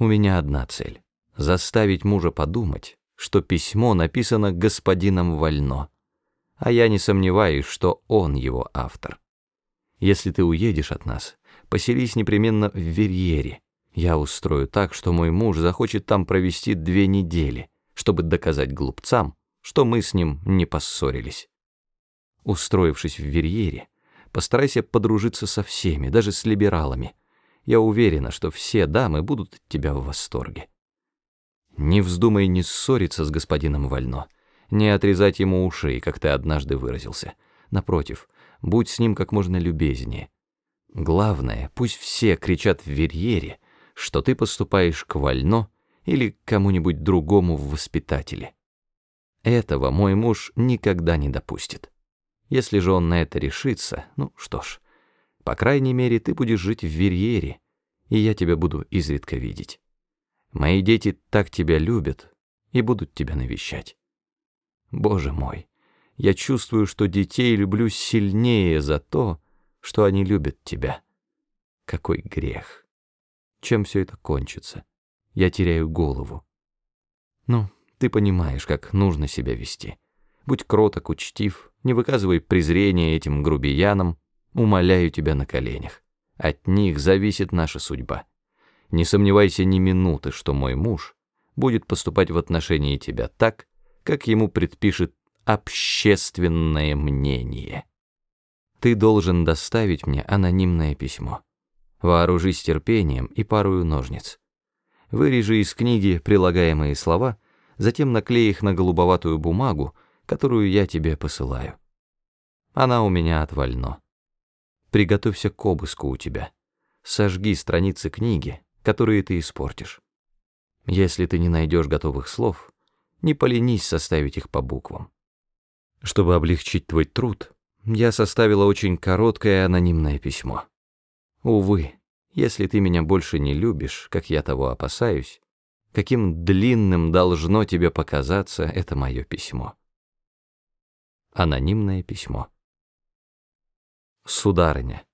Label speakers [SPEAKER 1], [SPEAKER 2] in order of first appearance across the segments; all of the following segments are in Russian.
[SPEAKER 1] У меня одна цель — заставить мужа подумать, что письмо написано господином Вально, а я не сомневаюсь, что он его автор. Если ты уедешь от нас, поселись непременно в Верьере. Я устрою так, что мой муж захочет там провести две недели, чтобы доказать глупцам, что мы с ним не поссорились. Устроившись в Верьере, постарайся подружиться со всеми, даже с либералами. Я уверена, что все дамы будут от тебя в восторге. Не вздумай не ссориться с господином Вально, не отрезать ему ушей, как ты однажды выразился. Напротив, будь с ним как можно любезнее. Главное, пусть все кричат в Верьере, что ты поступаешь к Вально или кому-нибудь другому в воспитателе. Этого мой муж никогда не допустит. Если же он на это решится, ну что ж, по крайней мере, ты будешь жить в Верьере, и я тебя буду изредка видеть. Мои дети так тебя любят и будут тебя навещать. Боже мой, я чувствую, что детей люблю сильнее за то, что они любят тебя. Какой грех. Чем все это кончится? Я теряю голову. Ну, ты понимаешь, как нужно себя вести. Будь кроток, учтив, не выказывай презрения этим грубиянам, умоляю тебя на коленях. От них зависит наша судьба. Не сомневайся ни минуты, что мой муж будет поступать в отношении тебя так, как ему предпишет общественное мнение. Ты должен доставить мне анонимное письмо. Вооружись терпением и парою ножниц. Вырежи из книги прилагаемые слова, затем наклей их на голубоватую бумагу, которую я тебе посылаю. Она у меня отвально. Приготовься к обыску у тебя. Сожги страницы книги, которые ты испортишь. Если ты не найдешь готовых слов, не поленись составить их по буквам. Чтобы облегчить твой труд, я составила очень короткое анонимное письмо. Увы, если ты меня больше не любишь, как я того опасаюсь, каким длинным должно тебе показаться это мое письмо. Анонимное письмо. Сударыня,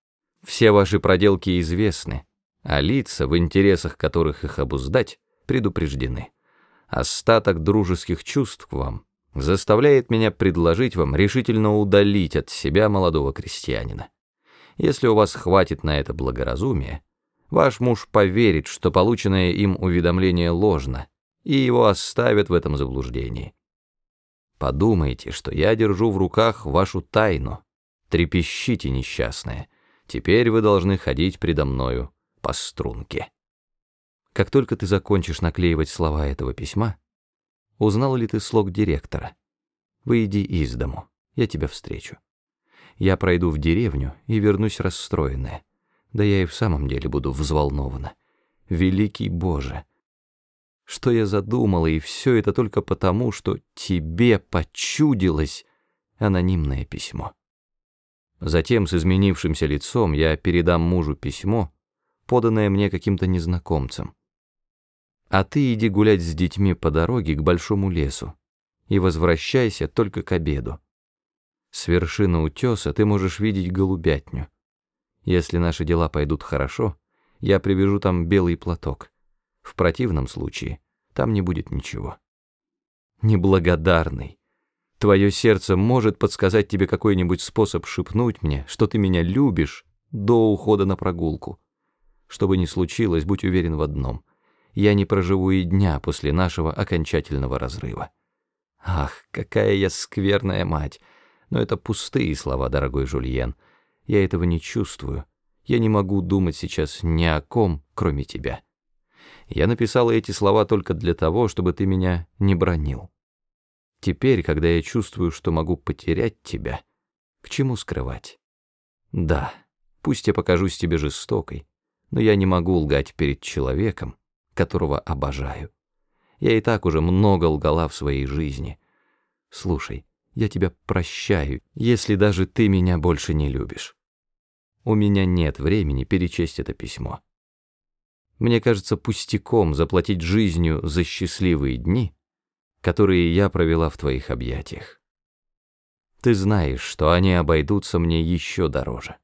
[SPEAKER 1] все ваши проделки известны, а лица, в интересах которых их обуздать, предупреждены. Остаток дружеских чувств к вам заставляет меня предложить вам решительно удалить от себя молодого крестьянина. Если у вас хватит на это благоразумия, ваш муж поверит, что полученное им уведомление ложно, и его оставят в этом заблуждении. Подумайте, что я держу в руках вашу тайну. Трепещите, несчастная. Теперь вы должны ходить предо мною по струнке. Как только ты закончишь наклеивать слова этого письма, узнал ли ты слог директора? Выйди из дому, я тебя встречу. Я пройду в деревню и вернусь расстроенная. Да я и в самом деле буду взволнована. Великий Боже! что я задумала, и все это только потому, что тебе почудилось анонимное письмо. Затем с изменившимся лицом я передам мужу письмо, поданное мне каким-то незнакомцем. А ты иди гулять с детьми по дороге к большому лесу и возвращайся только к обеду. С вершины утеса ты можешь видеть голубятню. Если наши дела пойдут хорошо, я привяжу там белый платок. В противном случае там не будет ничего. Неблагодарный. Твое сердце может подсказать тебе какой-нибудь способ шепнуть мне, что ты меня любишь до ухода на прогулку. Что бы ни случилось, будь уверен в одном. Я не проживу и дня после нашего окончательного разрыва. Ах, какая я скверная мать! Но это пустые слова, дорогой Жульен. Я этого не чувствую. Я не могу думать сейчас ни о ком, кроме тебя. Я написала эти слова только для того, чтобы ты меня не бронил. Теперь, когда я чувствую, что могу потерять тебя, к чему скрывать? Да, пусть я покажусь тебе жестокой, но я не могу лгать перед человеком, которого обожаю. Я и так уже много лгала в своей жизни. Слушай, я тебя прощаю, если даже ты меня больше не любишь. У меня нет времени перечесть это письмо. Мне кажется пустяком заплатить жизнью за счастливые дни, которые я провела в твоих объятиях. Ты знаешь, что они обойдутся мне еще дороже.